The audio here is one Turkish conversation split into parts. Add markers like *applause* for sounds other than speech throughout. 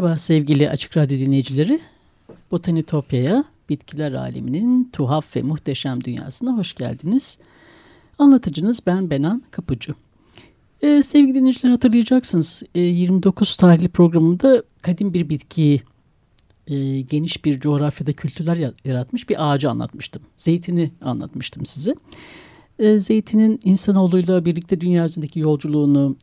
Merhaba sevgili Açık Radyo dinleyicileri. Botanitopya'ya, bitkiler aleminin tuhaf ve muhteşem dünyasına hoş geldiniz. Anlatıcınız ben Benan Kapıcı. Ee, sevgili dinleyiciler hatırlayacaksınız. Ee, 29 tarihli programında kadim bir bitkiyi e, geniş bir coğrafyada kültürler yaratmış bir ağacı anlatmıştım. Zeytini anlatmıştım size. Ee, zeytinin insanoğluyla birlikte dünya üzerindeki yolculuğunu,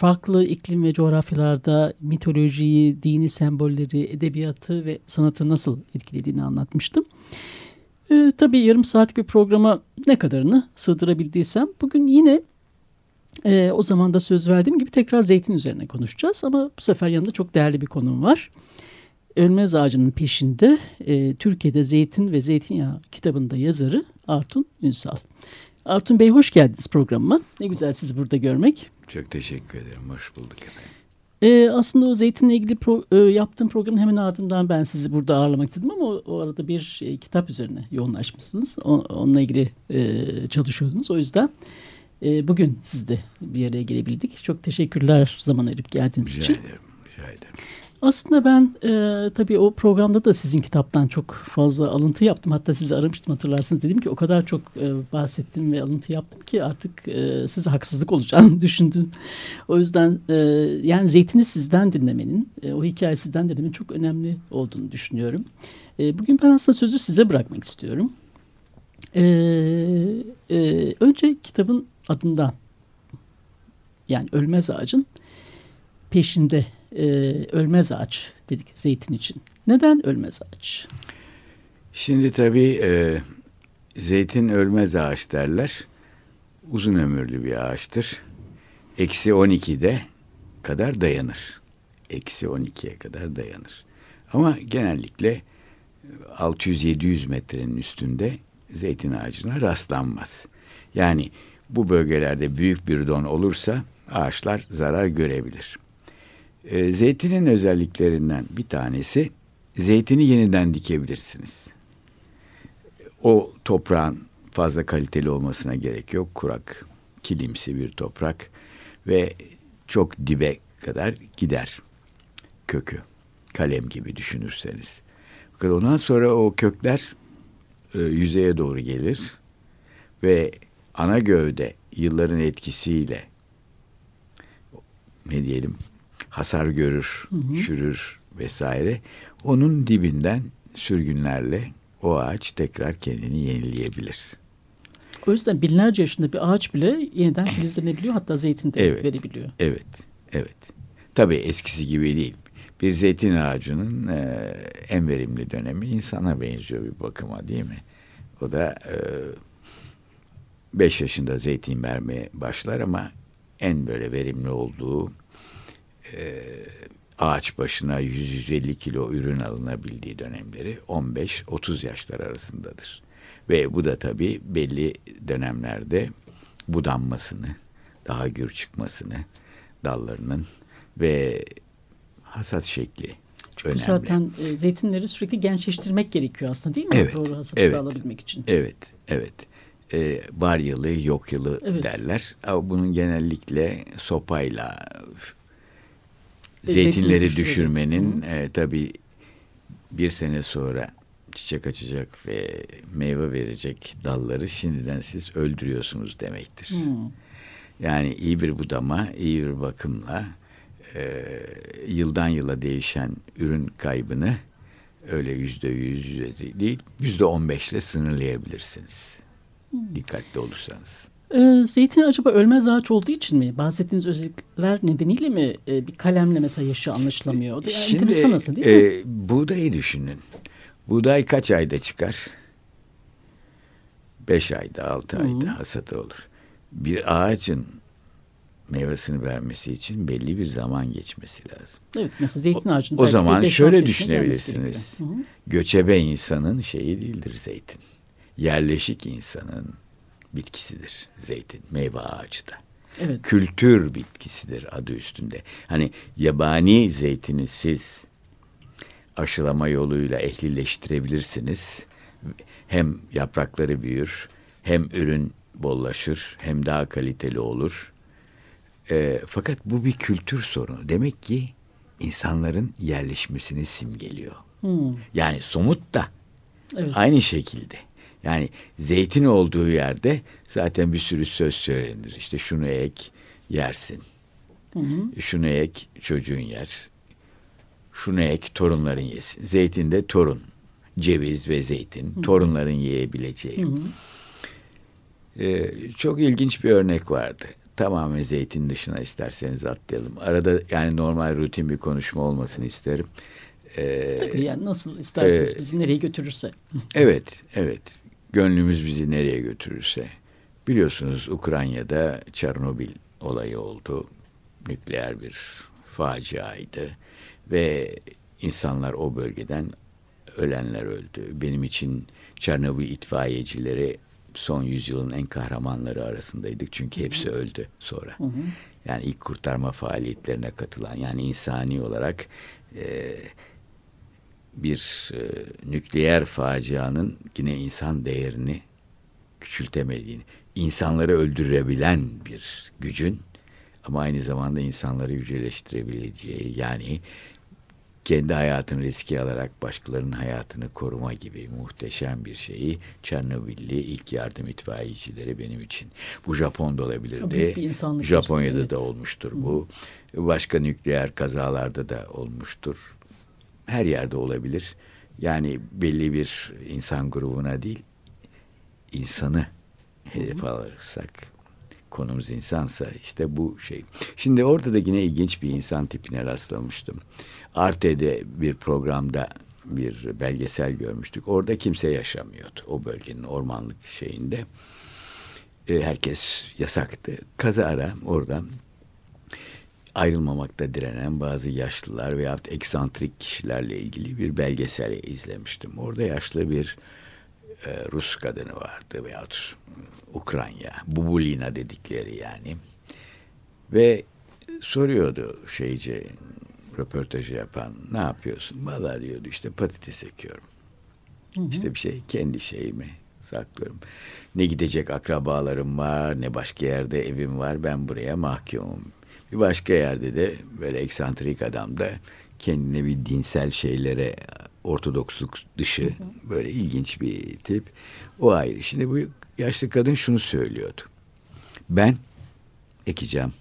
farklı iklim ve coğrafyalarda mitolojiyi, dini sembolleri, edebiyatı ve sanatı nasıl etkilediğini anlatmıştım. Ee, tabii yarım saatlik bir programa ne kadarını sığdırabildiysem bugün yine e, o zaman da söz verdiğim gibi tekrar zeytin üzerine konuşacağız. Ama bu sefer yanında çok değerli bir konum var. Ölmez Ağacı'nın peşinde e, Türkiye'de Zeytin ve Zeytinyağı kitabında yazarı Artun Ünsal. Artun Bey hoş geldiniz programıma. Ne güzel sizi burada görmek. Çok teşekkür ederim. Hoş bulduk efendim. Ee, aslında o zeytinle ilgili pro, e, yaptığım programın hemen ardından ben sizi burada ağırlamak istedim ama o, o arada bir e, kitap üzerine yoğunlaşmışsınız. O, onunla ilgili e, çalışıyordunuz. O yüzden e, bugün siz de bir araya gelebildik. Çok teşekkürler zaman ayırıp geldiğiniz rica için. Rica ederim. Rica ederim. Aslında ben e, tabii o programda da sizin kitaptan çok fazla alıntı yaptım. Hatta sizi aramıştım hatırlarsınız. Dedim ki o kadar çok e, bahsettim ve alıntı yaptım ki artık e, size haksızlık olacağını *laughs* düşündüm. O yüzden e, yani Zeytin'i sizden dinlemenin, e, o hikaye sizden dinlemenin çok önemli olduğunu düşünüyorum. E, bugün ben aslında sözü size bırakmak istiyorum. E, e, önce kitabın adından yani Ölmez Ağacın peşinde e, ölmez ağaç dedik zeytin için. Neden ölmez ağaç? Şimdi tabii e, zeytin ölmez ağaç derler. Uzun ömürlü bir ağaçtır. Eksi 12'de kadar dayanır. Eksi 12'ye kadar dayanır. Ama genellikle 600-700 metrenin üstünde zeytin ağacına rastlanmaz. Yani bu bölgelerde büyük bir don olursa ağaçlar zarar görebilir. E, zeytinin özelliklerinden bir tanesi zeytini yeniden dikebilirsiniz. O toprağın fazla kaliteli olmasına gerek yok. Kurak, kilimsi bir toprak ve çok dibe kadar gider kökü. Kalem gibi düşünürseniz. Fakat ondan sonra o kökler e, yüzeye doğru gelir ve ana gövde yılların etkisiyle ne diyelim hasar görür, hı hı. çürür vesaire. Onun dibinden sürgünlerle o ağaç tekrar kendini yenileyebilir. O yüzden binlerce yaşında bir ağaç bile yeniden *coughs* filizlenebiliyor hatta zeytin de evet, verebiliyor. Evet, evet. Tabii eskisi gibi değil. Bir zeytin ağacının e, en verimli dönemi insana benziyor bir bakıma değil mi? O da 5 e, yaşında zeytin vermeye başlar ama en böyle verimli olduğu e, ağaç başına 100-150 kilo ürün alınabildiği dönemleri 15-30 yaşlar arasındadır. Ve bu da tabii belli dönemlerde budanmasını, daha gür çıkmasını, dallarının ve hasat şekli Çünkü önemli. Zaten e, zeytinleri sürekli gençleştirmek gerekiyor aslında değil mi? Evet, Doğru hasatı evet, alabilmek için. Evet, evet. E, var yılı, yok yılı evet. derler. Ama bunun genellikle sopayla, zeytinleri düşürmenin e, tabii bir sene sonra çiçek açacak ve meyve verecek dalları şimdiden siz öldürüyorsunuz demektir. Hmm. Yani iyi bir budama, iyi bir bakımla e, yıldan yıla değişen ürün kaybını öyle yüzde yüz değil, yüzde on beşle sınırlayabilirsiniz. Hmm. Dikkatli olursanız. Ee, zeytin acaba ölmez ağaç olduğu için mi? Bahsettiğiniz özellikler nedeniyle mi e, bir kalemle mesela yaşı anlaşılamıyor? O yani Şimdi enteresan aslında değil mi? e, buğdayı düşünün. Buğday kaç ayda çıkar? Beş ayda, altı ayda hasadı olur. Bir ağacın meyvesini vermesi için belli bir zaman geçmesi lazım. Evet mesela zeytin ağacının O de zaman şöyle düşünebilirsiniz. Hı hı. Göçebe insanın şeyi değildir zeytin. Yerleşik insanın bitkisidir zeytin, meyve ağacı da. Evet. Kültür bitkisidir adı üstünde. Hani yabani zeytini siz aşılama yoluyla ehlileştirebilirsiniz. Hem yaprakları büyür, hem ürün bollaşır, hem daha kaliteli olur. Ee, fakat bu bir kültür sorunu. Demek ki insanların yerleşmesini simgeliyor. Hmm, Yani somut da evet. aynı şekilde. Yani zeytin olduğu yerde zaten bir sürü söz söylenir. İşte şunu ek yersin. Hı hı. Şunu ek çocuğun yer. Şunu ek torunların yesin. Zeytin de torun. Ceviz ve zeytin torunların yiyebileceği. Ee, çok ilginç bir örnek vardı. Tamamen zeytin dışına isterseniz atlayalım. Arada yani normal rutin bir konuşma olmasını isterim. Ee, Tabii yani nasıl isterseniz e, bizi nereye götürürse. Evet, evet. Gönlümüz bizi nereye götürürse. Biliyorsunuz Ukrayna'da Çernobil olayı oldu. Nükleer bir faciaydı. Ve insanlar o bölgeden ölenler öldü. Benim için Çernobil itfaiyecileri son yüzyılın en kahramanları arasındaydık. Çünkü hepsi öldü sonra. Yani ilk kurtarma faaliyetlerine katılan yani insani olarak e, bir e, nükleer facianın yine insan değerini küçültemediğini, insanları öldürebilen bir gücün ama aynı zamanda insanları yüceleştirebileceği yani kendi hayatını riske alarak başkalarının hayatını koruma gibi muhteşem bir şeyi Çernobilli ilk yardım itfaiyecileri benim için. Bu Japon'da olabilirdi. Japonya'da gösterisi, da evet. olmuştur bu. Başka nükleer kazalarda da olmuştur. Her yerde olabilir. Yani belli bir insan grubuna değil, insanı hedef alırsak, konumuz insansa işte bu şey. Şimdi orada da yine ilginç bir insan tipine rastlamıştım. Arte'de bir programda bir belgesel görmüştük. Orada kimse yaşamıyordu o bölgenin ormanlık şeyinde. E, herkes yasaktı. Kazara oradan ayrılmamakta direnen bazı yaşlılar veyahut eksantrik kişilerle ilgili bir belgesel izlemiştim. Orada yaşlı bir e, Rus kadını vardı veyahut Ukrayna, Bubulina dedikleri yani. Ve soruyordu şeyci röportajı yapan ne yapıyorsun? Valla diyordu işte patates ekiyorum. İşte bir şey kendi şeyimi saklıyorum. Ne gidecek akrabalarım var ne başka yerde evim var ben buraya mahkumum. Bir başka yerde de böyle eksantrik adam da kendine bir dinsel şeylere ortodoksluk dışı böyle ilginç bir tip. O ayrı. Şimdi bu yaşlı kadın şunu söylüyordu. Ben ekeceğim.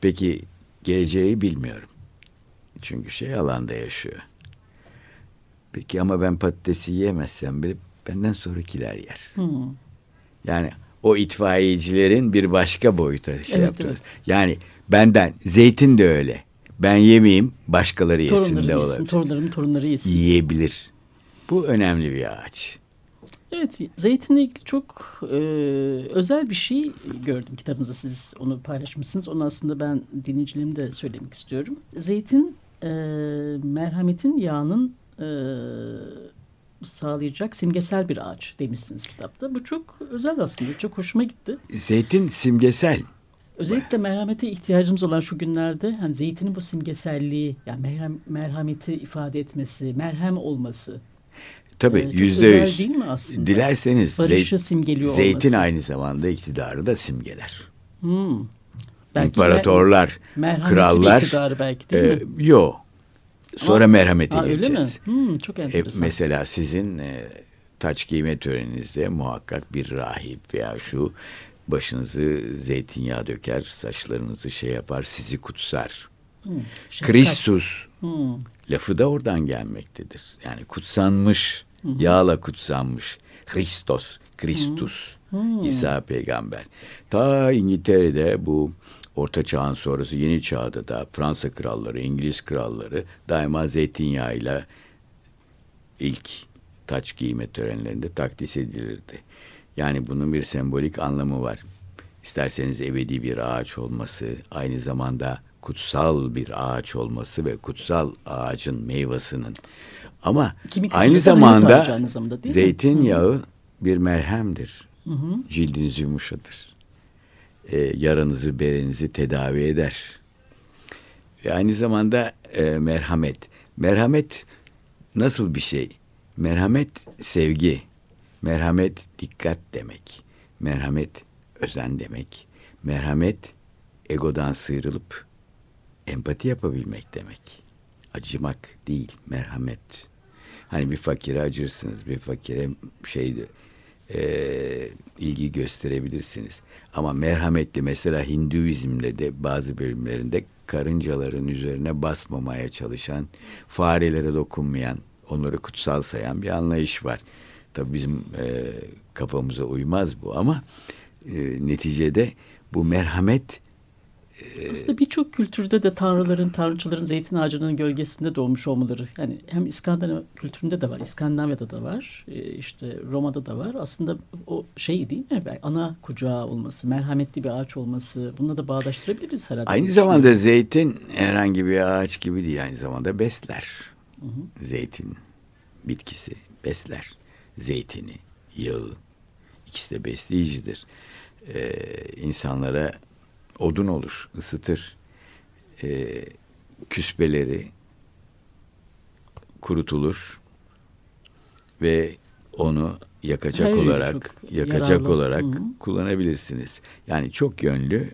Peki geleceği bilmiyorum. Çünkü şey alanda yaşıyor. Peki ama ben patatesi yiyemezsem bile benden sonrakiler yer. Hmm. Yani o itfaiyecilerin bir başka boyuta şey Evet, yaptınız. evet. Yani benden zeytin de öyle. Ben yemeyeyim başkaları yesin de Torunlarım yesin, olabilir. torunlarım torunları yesin. Yiyebilir. Bu önemli bir ağaç. Evet, zeytinle ilgili çok e, özel bir şey gördüm kitabınızda. Siz onu paylaşmışsınız. Onu aslında ben dinleyicilerime de söylemek istiyorum. Zeytin e, merhametin yağının e, sağlayacak simgesel bir ağaç demişsiniz kitapta. Bu çok özel aslında. Çok hoşuma gitti. Zeytin simgesel. Özellikle merhamete ihtiyacımız olan şu günlerde hani zeytinin bu simgeselliği, yani merhem, merhameti ifade etmesi, merhem olması. Tabii e, çok yüzde özel yüz. değil mi aslında? Dilerseniz Barışı simgeliyor zeytin olması. aynı zamanda iktidarı da simgeler. Hmm. Belki İmparatorlar, merhametli krallar. iktidarı belki değil e, mi? yo. Sonra Ama- merhamete Aa, öyle mi? geleceğiz. Hmm, çok E, enteresan. mesela sizin e, taç giyme töreninizde muhakkak bir rahip veya şu başınızı zeytinyağı döker, saçlarınızı şey yapar, sizi kutsar. Hmm. Kristus Hmm, lafı da oradan gelmektedir. Yani kutsanmış, yağla kutsanmış. Christos, Kristus. Hmm. İsa peygamber. Ta İngiltere'de bu Orta Çağ'ın sonrası Yeni Çağ'da da Fransa kralları, İngiliz kralları daima zeytinyağıyla ilk taç giyme törenlerinde takdis edilirdi. Yani bunun bir sembolik anlamı var. İsterseniz ebedi bir ağaç olması, aynı zamanda kutsal bir ağaç olması ve kutsal ağacın meyvasının ama Kimi aynı zamanda, aynı zamanda zeytinyağı bir merhemdir. Hı hı. Cildinizi yumuşatır. Ee, yaranızı, berenizi tedavi eder. Ve aynı zamanda e, merhamet. Merhamet nasıl bir şey? Merhamet sevgi. Merhamet dikkat demek. Merhamet özen demek. Merhamet egodan sıyrılıp empati yapabilmek demek. Acımak değil, merhamet. Hani bir fakire acırsınız, bir fakire şeydi e, ilgi gösterebilirsiniz. Ama merhametli mesela Hinduizm'de de bazı bölümlerinde karıncaların üzerine basmamaya çalışan, farelere dokunmayan, onları kutsal sayan bir anlayış var. Tabii bizim e, kafamıza uymaz bu ama e, neticede bu merhamet ee, Aslında birçok kültürde de tanrıların, tanrıçaların zeytin ağacının gölgesinde doğmuş olmaları. Yani hem İskandinav kültüründe de var, İskandinavya'da da var, e, işte Roma'da da var. Aslında o şey değil mi? Ana kucağı olması, merhametli bir ağaç olması. Bununla da bağdaştırabiliriz herhalde. Aynı zamanda zeytin herhangi bir ağaç gibi değil. Aynı zamanda besler. Hı hı. Zeytin bitkisi besler. Zeytini, yağı ikisi de besleyicidir. Ee, insanlara odun olur, ısıtır. E, küspeleri kurutulur ve onu yakacak Hayır, olarak yakacak yararlı. olarak Hı-hı. kullanabilirsiniz. Yani çok yönlü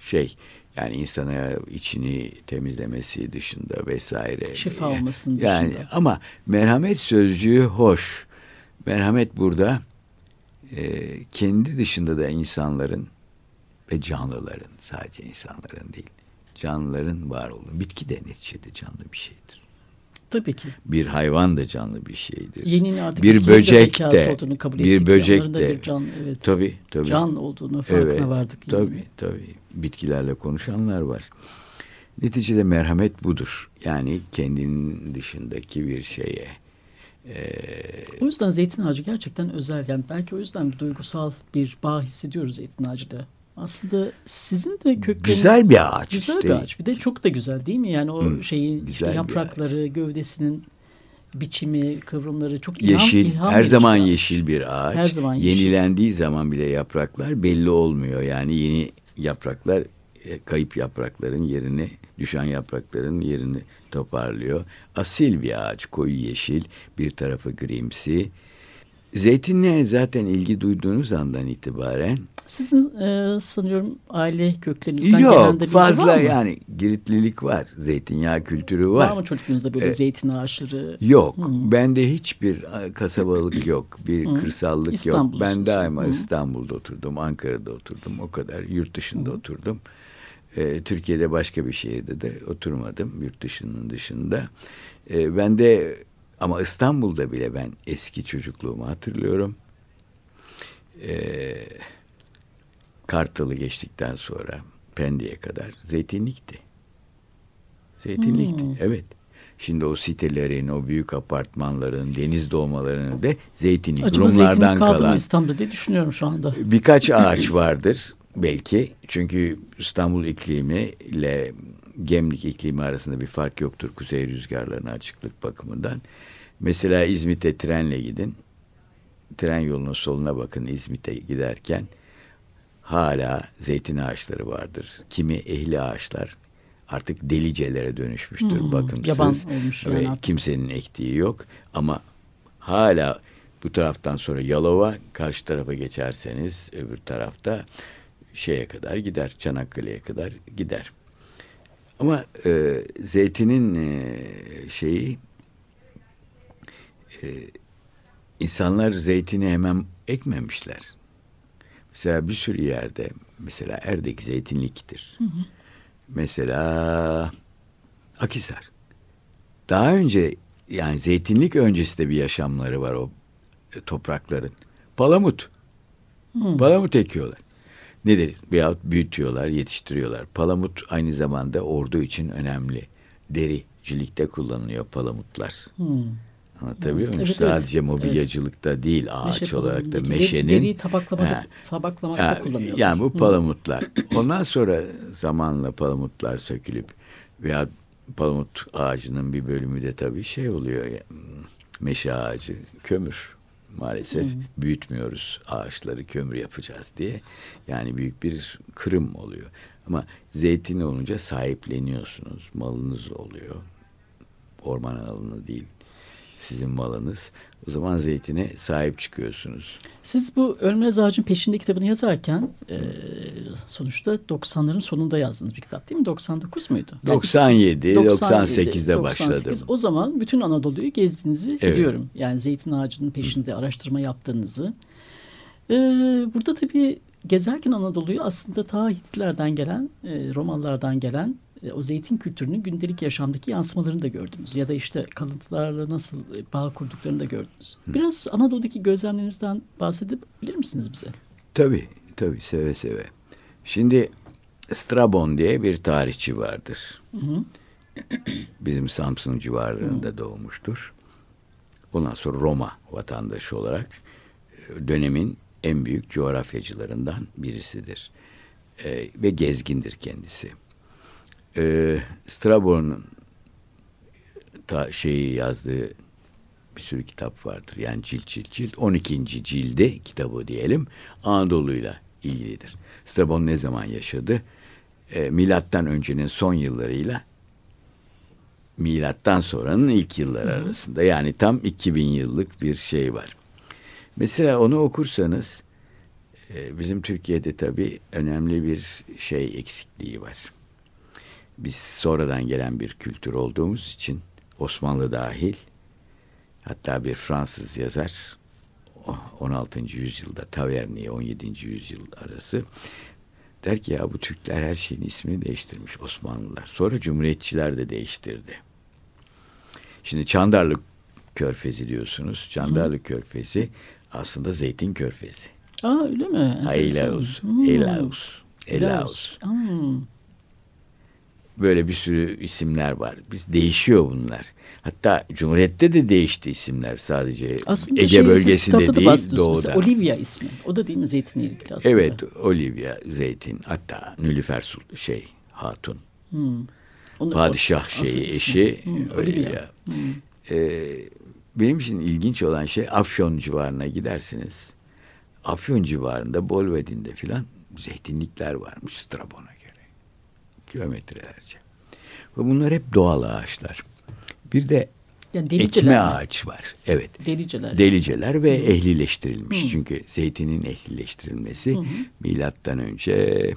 şey yani insana içini temizlemesi dışında vesaire. Şifa olmasının dışında. Yani ama merhamet sözcüğü hoş. Merhamet burada e, kendi dışında da insanların ve canlıların sadece insanların değil canlıların var olduğu bitki de neticede canlı bir şeydir. Tabii ki. Bir hayvan da canlı bir şeydir. Yeninin artık bir böcek de bir böcek de bir can, evet. tabii tabii. Can olduğunu farkına evet, vardık. Yani. Tabii tabii. Bitkilerle konuşanlar var. Neticede merhamet budur. Yani kendinin dışındaki bir şeye. Ee, o yüzden zeytin ağacı gerçekten özel. Yani belki o yüzden bir duygusal bir bağ hissediyoruz zeytin ağacıyla aslında sizin de kökleriniz... Güzel bir ağaç Güzel işte. bir ağaç. Bir de çok da güzel değil mi? Yani o hmm, şeyin işte yaprakları, gövdesinin biçimi, kıvrımları çok ilham, yeşil, ilham her zaman ağaç. yeşil bir ağaç. Her zaman yeşil. Yenilendiği zaman bile yapraklar belli olmuyor. Yani yeni yapraklar kayıp yaprakların yerini, düşen yaprakların yerini toparlıyor. Asil bir ağaç, koyu yeşil, bir tarafı grimsi. Zeytinliğe zaten ilgi duyduğunuz andan itibaren sizin e, sanıyorum aile köklerinizden Yok, gelen de fazla var mı? yani Giritlilik var. Zeytinyağı kültürü var. Var mı çocukluğunuzda böyle ee, zeytin ağaçları? Yok. Hmm. Bende hiçbir kasabalık *clears throat* yok. Bir hmm. kırsallık yok. Ben daima hmm. İstanbul'da oturdum. Ankara'da oturdum. O kadar. Yurt dışında hmm. oturdum. Ee, Türkiye'de başka bir şehirde de oturmadım. Yurt dışının dışında. Ee, ben de ama İstanbul'da bile ben eski çocukluğumu hatırlıyorum. Eee Kartal'ı geçtikten sonra Pendik'e kadar zeytinlikti. Zeytinlikti, hmm. evet. Şimdi o sitelerin, o büyük apartmanların, deniz doğmalarının da zeytinlik. Acaba Rumlardan zeytinlik kalan. İstanbul'da diye düşünüyorum şu anda. Birkaç ağaç vardır belki. Çünkü İstanbul iklimi ile Gemlik iklimi arasında bir fark yoktur kuzey rüzgarlarına açıklık bakımından. Mesela İzmit'e trenle gidin. Tren yolunun soluna bakın İzmit'e giderken hala zeytin ağaçları vardır. Kimi ehli ağaçlar artık delicelere dönüşmüştür. Hmm, bakımsız yaban olmuş ve yani kimsenin ektiği yok ama hala bu taraftan sonra Yalova karşı tarafa geçerseniz öbür tarafta şeye kadar gider Çanakkale'ye kadar gider. Ama e, zeytinin e, şeyi e, insanlar zeytini hemen ekmemişler. Mesela bir sürü yerde mesela Erdek zeytinliktir. Hı hı. Mesela Akisar. Daha önce yani zeytinlik öncesi de bir yaşamları var o e, toprakların. Palamut. Hmm. Palamut ekiyorlar. Nedir? Veyahut büyütüyorlar, yetiştiriyorlar. Palamut aynı zamanda ordu için önemli. Dericilikte kullanılıyor palamutlar. Hmm. Anlatabiliyor muyum? Evet, Sadece evet. mobilyacılıkta evet. değil ağaç Meşe olarak da meşenin. Deriyi tabaklamakta ha, kullanıyorlar. Yani bu palamutlar. Ondan sonra zamanla palamutlar sökülüp veya palamut ağacının bir bölümü de tabii şey oluyor. Meşe ağacı, kömür maalesef hmm. büyütmüyoruz ağaçları kömür yapacağız diye. Yani büyük bir kırım oluyor. Ama zeytin olunca sahipleniyorsunuz. Malınız oluyor. Orman alanı değil sizin malınız. O zaman zeytine sahip çıkıyorsunuz. Siz bu Ölmez Ağacın Peşinde kitabını yazarken e, sonuçta 90'ların sonunda yazdınız bir kitap değil mi? 99 muydu? 97, 97 98'de 98. başladım. O zaman bütün Anadolu'yu gezdiğinizi evet. biliyorum. Yani zeytin ağacının peşinde Hı. araştırma yaptığınızı. E, burada tabii gezerken Anadolu'yu aslında ta Hititlerden gelen, e, Romalılardan gelen o zeytin kültürünün gündelik yaşamdaki yansımalarını da gördünüz. Ya da işte kalıntılarla nasıl e, bağ kurduklarını da gördünüz. Biraz Anadolu'daki gözlemlerinizden bahsedebilir misiniz bize? Tabii, tabii seve seve. Şimdi Strabon diye bir tarihçi vardır. Hı hı. Bizim Samsun civarlarında hı. doğmuştur. Ondan sonra Roma vatandaşı olarak e, dönemin en büyük coğrafyacılarından birisidir. Ee, ve gezgindir kendisi e, Strabon'un ta şeyi yazdığı bir sürü kitap vardır. Yani cilt cilt cilt. 12. cildi kitabı diyelim Anadolu'yla ilgilidir. Strabon ne zaman yaşadı? E, milattan öncenin son yıllarıyla milattan sonranın ilk yılları arasında. Yani tam 2000 yıllık bir şey var. Mesela onu okursanız e, bizim Türkiye'de tabii önemli bir şey eksikliği var biz sonradan gelen bir kültür olduğumuz için Osmanlı dahil hatta bir Fransız yazar 16. yüzyılda Taverniye 17. yüzyıl arası der ki ya bu Türkler her şeyin ismini değiştirmiş Osmanlılar. Sonra Cumhuriyetçiler de değiştirdi. Şimdi Çandarlı Körfezi diyorsunuz. Çandarlı Hı. Körfezi aslında Zeytin Körfezi. Aa öyle mi? Elaus. Elaus. Elaus. Böyle bir sürü isimler var. Biz değişiyor bunlar. Hatta Cumhuriyet'te de değişti isimler sadece. Aslında Ege şey, bölgesinde değil doğuda. Olivia ismi. O da değil mi zeytinle ilgili aslında? Evet Olivia zeytin. Hatta Nülüfer şey Hatun. Hmm. Onu, Padişah o, şeyi eşi hmm, Olivia. Olivia. Hmm. Ee, benim için ilginç olan şey Afyon civarına gidersiniz. Afyon civarında Bolvedin'de filan zeytinlikler varmış Strabon'a kilometrelerce. Ve bunlar hep doğal ağaçlar. Bir de yani ekme ağaç var. Evet. Deliceler. Deliceler ve hı. ehlileştirilmiş. Hı. Çünkü zeytinin ehlileştirilmesi hı hı. milattan önce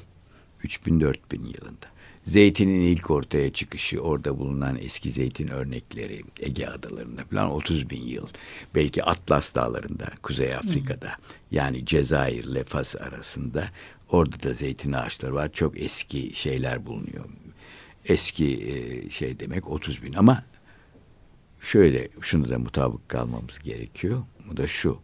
3000-4000 yılında. Zeytinin ilk ortaya çıkışı, orada bulunan eski zeytin örnekleri Ege adalarında falan 30 bin yıl. Belki Atlas dağlarında, Kuzey Afrika'da. Hı. Yani Cezayir ile Fas arasında Orada da zeytin ağaçları var. Çok eski şeyler bulunuyor. Eski e, şey demek 30 bin ama şöyle şunu da mutabık kalmamız gerekiyor. Bu da şu.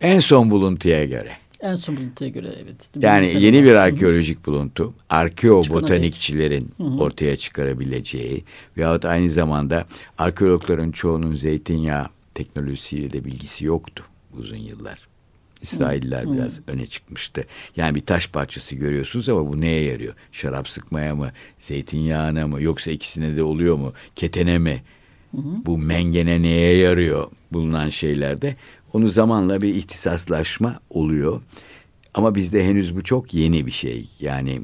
En son buluntuya göre. En son buluntuya göre evet. Yani Mesela yeni bir arkeolojik buluntu, arkeobotanikçilerin ortaya çıkarabileceği veyahut aynı zamanda arkeologların çoğunun zeytinyağı teknolojisiyle de bilgisi yoktu uzun yıllar. İsrailler hmm. biraz öne çıkmıştı. Yani bir taş parçası görüyorsunuz ama bu neye yarıyor? Şarap sıkmaya mı? Zeytinyağına mı? Yoksa ikisine de oluyor mu? Ketene mi? Hmm. Bu mengene neye yarıyor bulunan şeylerde? Onu zamanla bir ihtisaslaşma oluyor. Ama bizde henüz bu çok yeni bir şey. Yani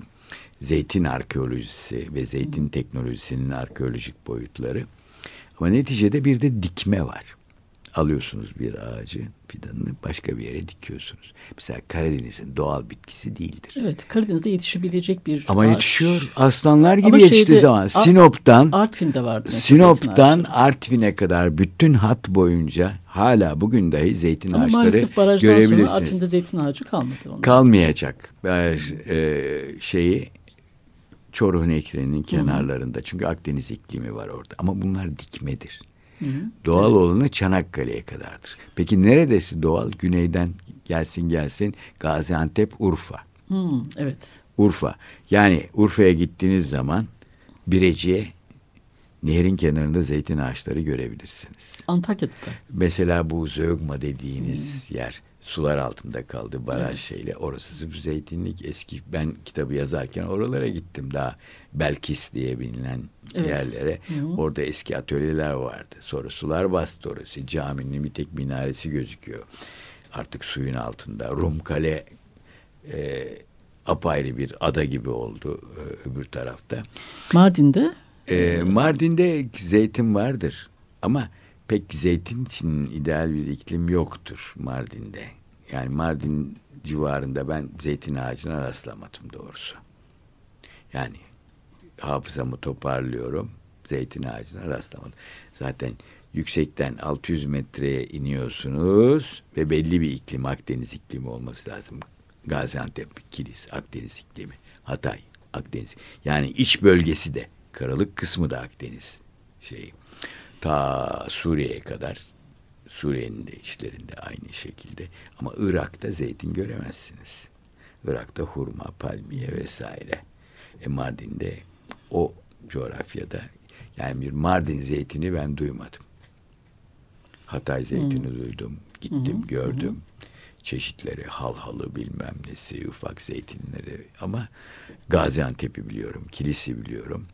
zeytin arkeolojisi ve zeytin teknolojisinin arkeolojik boyutları. Ama neticede bir de dikme var alıyorsunuz bir ağacı fidanını başka bir yere dikiyorsunuz. Mesela Karadeniz'in doğal bitkisi değildir. Evet Karadeniz'de yetişebilecek bir Ama ağaç. yetişiyor. Aslanlar gibi Ama yetiştiği zaman. Sinop'tan Artvin'de vardı. Sinop'tan Artvin'e kadar bütün hat boyunca hala bugün dahi zeytin Ama ağaçları görebilirsiniz. Sonra Artvin'de zeytin ağacı kalmadı. Onun. Kalmayacak. Ee, şeyi Çoruh Nehri'nin kenarlarında. Çünkü Akdeniz iklimi var orada. Ama bunlar dikmedir. Hı hı. Doğal evet. olanı Çanakkale'ye kadardır. Peki neredesi doğal? Güneyden gelsin gelsin Gaziantep, Urfa. Hı, evet. Urfa. Yani Urfa'ya gittiğiniz zaman Birecik'e nehrin kenarında zeytin ağaçları görebilirsiniz. Antakya'da Mesela bu Zögma dediğiniz hmm. yer sular altında kaldı baraj evet. şeyle. Orası zeytinlik eski. Ben kitabı yazarken oralara gittim daha Belkis diye bilinen evet. yerlere. Hı Orada eski atölyeler vardı. Sonra sular bastı orası. Caminin bir tek minaresi gözüküyor. Artık suyun altında. Rum Kale e, apayrı bir ada gibi oldu e, öbür tarafta. Mardin'de? E, Mardin'de zeytin vardır ama pek zeytin için ideal bir iklim yoktur Mardin'de. Yani Mardin civarında ben zeytin ağacına rastlamadım doğrusu. Yani hafızamı toparlıyorum. Zeytin ağacına rastlamadım. Zaten yüksekten 600 metreye iniyorsunuz ve belli bir iklim Akdeniz iklimi olması lazım. Gaziantep, Kilis, Akdeniz iklimi, Hatay, Akdeniz. Yani iç bölgesi de, karalık kısmı da Akdeniz şeyi. Ta Suriye'ye kadar Suriye'nin de içlerinde aynı şekilde. Ama Irak'ta zeytin göremezsiniz. Irak'ta hurma, palmiye vesaire. E Mardin'de o coğrafyada yani bir Mardin zeytini ben duymadım. Hatay zeytini hmm. duydum. Gittim, hmm. gördüm. Hmm çeşitleri, halhalı bilmem nesi, ufak zeytinleri ama Gaziantep'i biliyorum, Kilis'i biliyorum.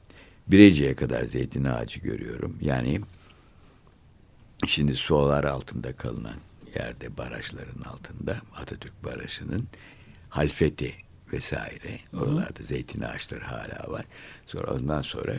Birecik'e kadar zeytin ağacı görüyorum. Yani şimdi sular altında kalınan yerde, barajların altında Atatürk Barajı'nın Halfeti vesaire oralarda zeytin ağaçları hala var. Sonra ondan sonra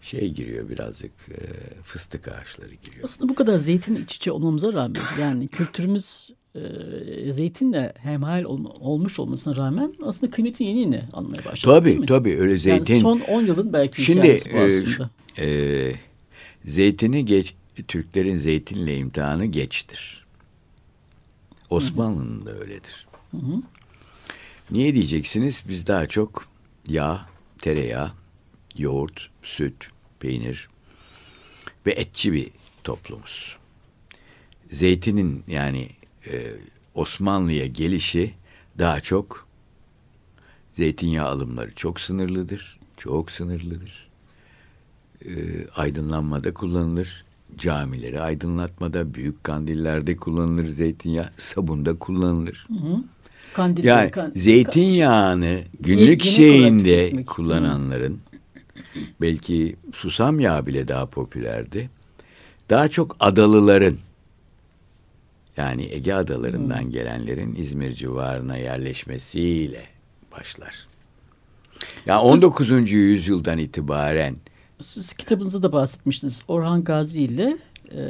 şey giriyor birazcık e, fıstık ağaçları giriyor. Aslında bu kadar zeytin iç içe olmamıza rağmen yani kültürümüz e, zeytinle hemhal ol, olmuş olmasına rağmen aslında kıymeti yeni yeni anlamaya başladı. Tabii tabii öyle zeytin. Yani son 10 yılın belki Şimdi, hikayesi bu e, aslında. E, zeytini geç, Türklerin zeytinle imtihanı geçtir. Osmanlı'nın da öyledir. Hı hı. Niye diyeceksiniz? Biz daha çok yağ, tereyağı, yoğurt, süt, peynir ve etçi bir toplumuz. Zeytinin yani e, Osmanlı'ya gelişi daha çok zeytinyağı alımları çok sınırlıdır. Çok sınırlıdır. E, aydınlanmada kullanılır. Camileri aydınlatmada, büyük kandillerde kullanılır zeytinyağı, sabunda kullanılır. Hı hı. Kandil, yani kan, zeytinyağını günlük şeyinde kullananların belki susam yağı bile daha popülerdi. Daha çok adalıların yani Ege adalarından hmm. gelenlerin İzmir civarına yerleşmesiyle başlar. Ya yani 19. yüzyıldan itibaren siz kitabınızda da bahsetmiştiniz. Orhan Gazi ile e,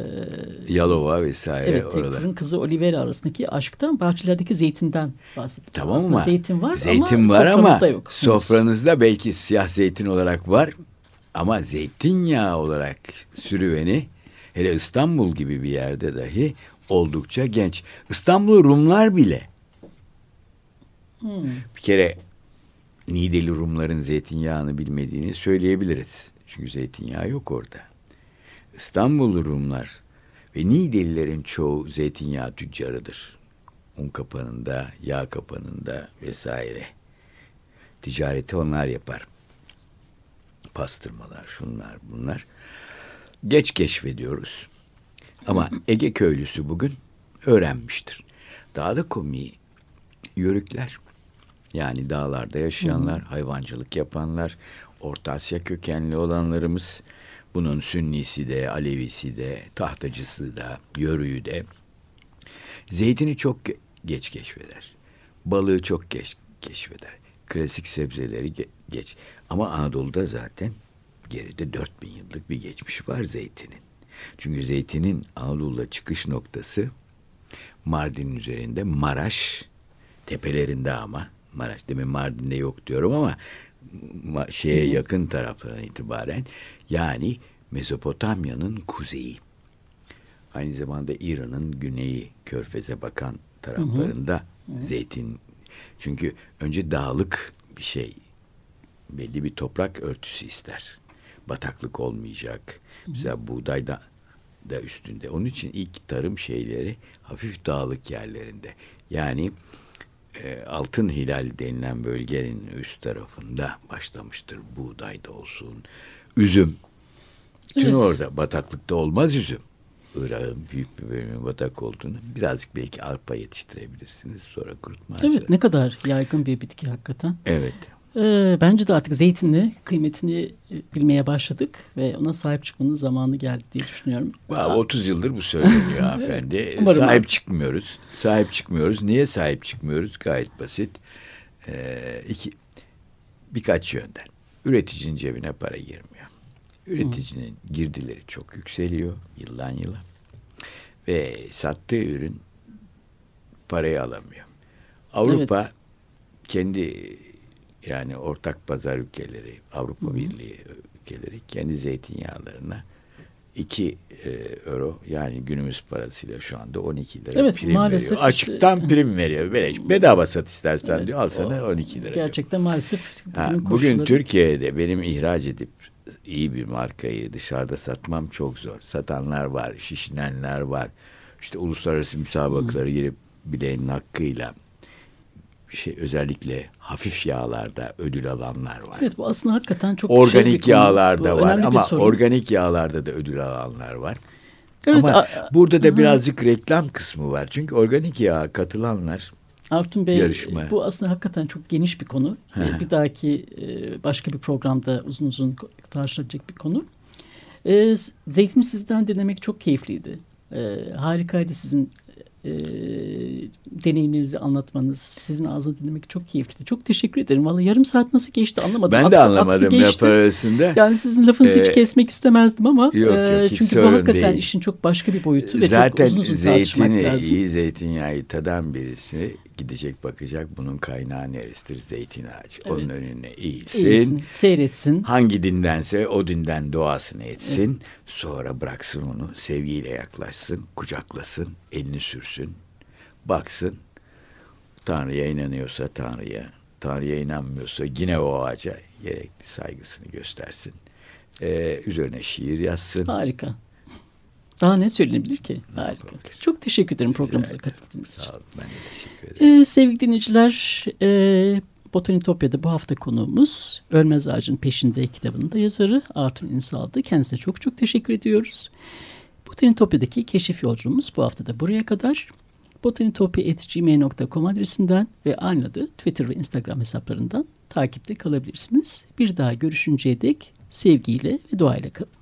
Yalova vesaire evet, oralar. Evet, kızı Olivera arasındaki aşktan bahçelerdeki zeytinden bahsettik. Tamam Aslında mı? Zeytin var zeytin ama var sofranızda ama yok. Sofranızda belki siyah zeytin olarak var ama zeytinyağı olarak sürüveni hele İstanbul gibi bir yerde dahi oldukça genç. İstanbul Rumlar bile hmm. bir kere Nideli Rumların zeytinyağını bilmediğini söyleyebiliriz. Çünkü zeytinyağı yok orada. İstanbul Rumlar ve Nidelilerin çoğu zeytinyağı tüccarıdır. Un kapanında, yağ kapanında vesaire. Ticareti onlar yapar. Pastırmalar, şunlar, bunlar. Geç keşfediyoruz. Ama Ege köylüsü bugün öğrenmiştir. Daha da komiği yörükler. Yani dağlarda yaşayanlar, hayvancılık yapanlar, Orta Asya kökenli olanlarımız, bunun Sünnisi de, Alevisi de, tahtacısı da, yörüğü de. Zeytini çok geç keşfeder. Balığı çok geç keşfeder. Klasik sebzeleri ge geç. Ama Anadolu'da zaten geride 4000 yıllık bir geçmiş var zeytinin. Çünkü zeytinin Anadolu'da çıkış noktası Mardin'in üzerinde Maraş tepelerinde ama Maraş demin Mardin'de yok diyorum ama şeye yakın taraflarına itibaren yani Mezopotamya'nın kuzeyi aynı zamanda İran'ın güneyi körfeze bakan taraflarında hı hı. zeytin çünkü önce dağlık bir şey belli bir toprak örtüsü ister bataklık olmayacak. Mesela buğdayda da üstünde. Onun için ilk tarım şeyleri hafif dağlık yerlerinde. Yani e, Altın Hilal denilen bölgenin üst tarafında başlamıştır. Buğday da olsun, üzüm. Bütün Evet. orada bataklıkta olmaz üzüm. Irak'ın büyük bir bölümü batak olduğunu birazcık belki arpa yetiştirebilirsiniz sonra kurutma Evet ne kadar yaygın bir bitki hakikaten. Evet. Ee, bence de artık zeytinli kıymetini e, bilmeye başladık ve ona sahip çıkmanın zamanı geldi diye düşünüyorum. Vallahi 30 yıldır bu söyleniyor *laughs* hanımefendi. Umarım. Sahip çıkmıyoruz. Sahip çıkmıyoruz. Niye sahip çıkmıyoruz? Gayet basit. Ee, iki, birkaç yönden. Üreticinin cebine para girmiyor. Üreticinin girdileri çok yükseliyor yıldan yıla. Ve sattığı ürün parayı alamıyor. Avrupa Evet. kendi yani ortak pazar ülkeleri, Avrupa Birliği ülkeleri kendi zeytinyağlarına 2 e, euro yani günümüz parasıyla şu anda 12 lira Evet, prim maalesef veriyor. Açıktan işte- *laughs* prim veriyor. Beleş. Bedava sat istersen Evet, diyor. Al sana o 12 lira. diyor. Gerçekten maalesef Ha, bugün bugün koşulları- Türkiye'de benim ihraç edip iyi bir markayı dışarıda satmam çok zor. Satanlar var, şişinenler var. İşte uluslararası müsabakalara girip bileğinin hakkıyla şey özellikle hafif yağlarda ödül alanlar var. Evet bu aslında hakikaten çok şey bir organik konu. yağlarda var ama organik yağlarda da ödül alanlar var. Evet, ama a- burada da Hı. birazcık reklam kısmı var. Çünkü organik yağa katılanlar Artun Bey yarışma. bu aslında hakikaten çok geniş bir konu. Hı. Bir dahaki e, başka bir programda uzun uzun tartışılacak bir konu. Ee, Zeytini sizden dinlemek çok keyifliydi. Ee, harikaydı sizin e, deneyiminizi anlatmanız, sizin ağzını dinlemek çok keyifliydi. Çok teşekkür ederim. Vallahi yarım saat nasıl geçti anlamadım. ben de Aktı- anlamadım laf arasında. Yani sizin lafınızı hiç Ee, kesmek istemezdim ama yok, yok, e, hiç çünkü bu hakikaten değil. işin çok başka bir boyutu ve Zaten çok uzun uzun zeytini, lazım. iyi zeytinyağı tadan birisi gidecek bakacak bunun kaynağı neresidir? Zeytin ağacı. Onun önüne eğilsin. İyisin, seyretsin. Hangi dindense o dinden duasını etsin. Sonra bıraksın onu sevgiyle yaklaşsın, kucaklasın, elini sürsün, baksın. Tanrı'ya inanıyorsa Tanrı'ya, Tanrı'ya inanmıyorsa yine o ağaca gerekli saygısını göstersin. Ee, üzerine şiir yazsın. Harika. Daha ne söylenebilir ki? Harika. Çok teşekkür ederim programımıza katıldığınız için. Sağ olun, ben de teşekkür ederim. Ee, sevgili dinleyiciler, e, Botanitopya'da bu hafta konuğumuz Ölmez Ağacın Peşinde kitabının da yazarı Artun Ünsal'dı. Kendisine çok çok teşekkür ediyoruz. Botanitopya'daki keşif yolculuğumuz bu hafta da buraya kadar. botanitopya.gmail.com adresinden ve aynı adı Twitter ve Instagram hesaplarından takipte kalabilirsiniz. Bir daha görüşünceye dek sevgiyle ve duayla kalın.